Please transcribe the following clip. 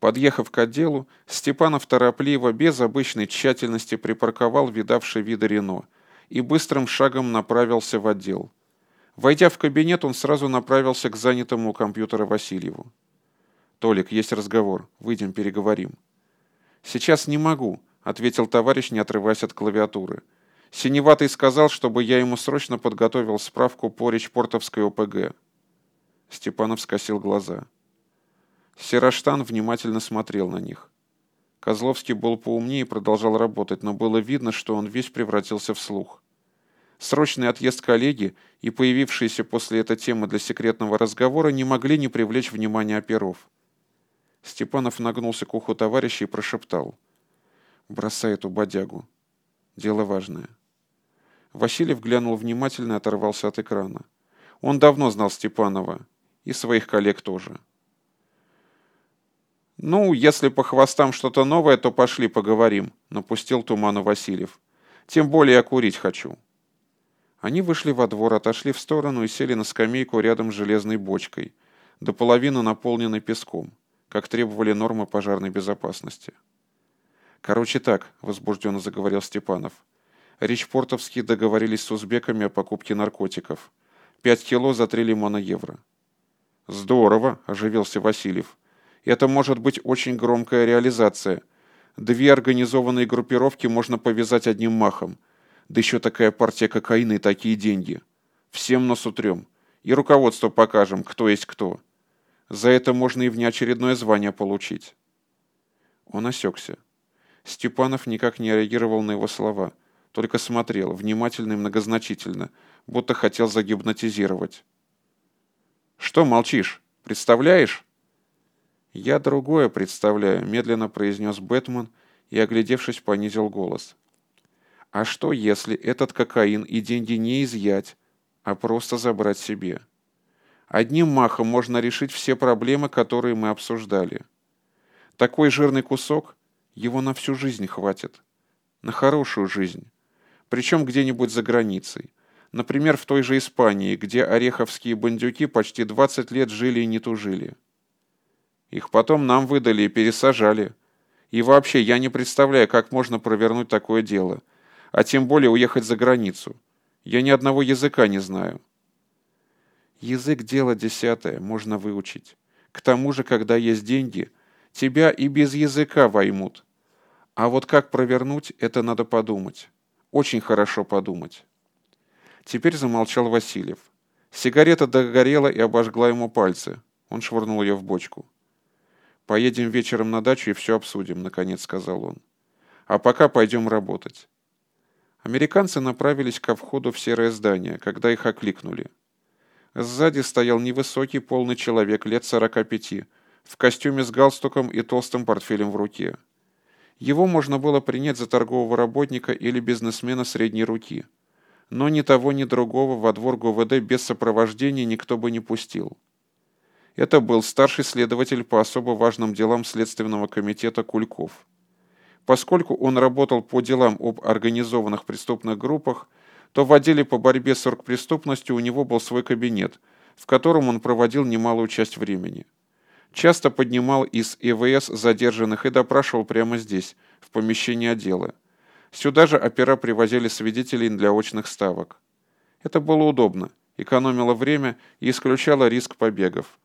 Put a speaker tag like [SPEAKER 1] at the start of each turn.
[SPEAKER 1] Подъехав к отделу, Степанов торопливо, без обычной тщательности припарковал видавший виды Рено и быстрым шагом направился в отдел. Войдя в кабинет, он сразу направился к занятому у компьютера Васильеву. «Толик, есть разговор. Выйдем, переговорим». «Сейчас не могу», — ответил товарищ, не отрываясь от клавиатуры. «Синеватый сказал, чтобы я ему срочно подготовил справку по Речпортовской ОПГ». Степанов скосил глаза. Сероштан внимательно смотрел на них. Козловский был поумнее и продолжал работать, но было видно, что он весь превратился в слух. Срочный отъезд коллеги и появившиеся после этой темы для секретного разговора не могли не привлечь внимания оперов. Степанов нагнулся к уху товарища и прошептал. «Бросай эту бодягу. Дело важное». Васильев глянул внимательно и оторвался от экрана. Он давно знал Степанова. И своих коллег тоже. «Ну, если по хвостам что-то новое, то пошли поговорим», — напустил туману Васильев. «Тем более я курить хочу». Они вышли во двор, отошли в сторону и сели на скамейку рядом с железной бочкой, до половины наполненной песком, как требовали нормы пожарной безопасности. «Короче так», — возбужденно заговорил Степанов. «Речпортовские договорились с узбеками о покупке наркотиков. Пять кило за три лимона евро». «Здорово», — оживился Васильев. «Это может быть очень громкая реализация. Две организованные группировки можно повязать одним махом, да еще такая партия кокаина и такие деньги. Всем нос утрем. И руководство покажем, кто есть кто. За это можно и внеочередное звание получить. Он осекся. Степанов никак не реагировал на его слова, только смотрел, внимательно и многозначительно, будто хотел загипнотизировать. «Что молчишь? Представляешь?» «Я другое представляю», — медленно произнес Бэтмен и, оглядевшись, понизил голос. А что, если этот кокаин и деньги не изъять, а просто забрать себе? Одним махом можно решить все проблемы, которые мы обсуждали. Такой жирный кусок, его на всю жизнь хватит. На хорошую жизнь. Причем где-нибудь за границей. Например, в той же Испании, где ореховские бандюки почти 20 лет жили и не тужили. Их потом нам выдали и пересажали. И вообще, я не представляю, как можно провернуть такое дело – а тем более уехать за границу. Я ни одного языка не знаю. Язык – дело десятое, можно выучить. К тому же, когда есть деньги, тебя и без языка воймут. А вот как провернуть, это надо подумать. Очень хорошо подумать. Теперь замолчал Васильев. Сигарета догорела и обожгла ему пальцы. Он швырнул ее в бочку. «Поедем вечером на дачу и все обсудим», — наконец сказал он. «А пока пойдем работать. Американцы направились ко входу в серое здание, когда их окликнули. Сзади стоял невысокий полный человек лет 45, в костюме с галстуком и толстым портфелем в руке. Его можно было принять за торгового работника или бизнесмена средней руки. Но ни того, ни другого во двор ГУВД без сопровождения никто бы не пустил. Это был старший следователь по особо важным делам Следственного комитета Кульков. Поскольку он работал по делам об организованных преступных группах, то в отделе по борьбе с оргпреступностью у него был свой кабинет, в котором он проводил немалую часть времени. Часто поднимал из ИВС задержанных и допрашивал прямо здесь, в помещении отдела. Сюда же опера привозили свидетелей для очных ставок. Это было удобно, экономило время и исключало риск побегов.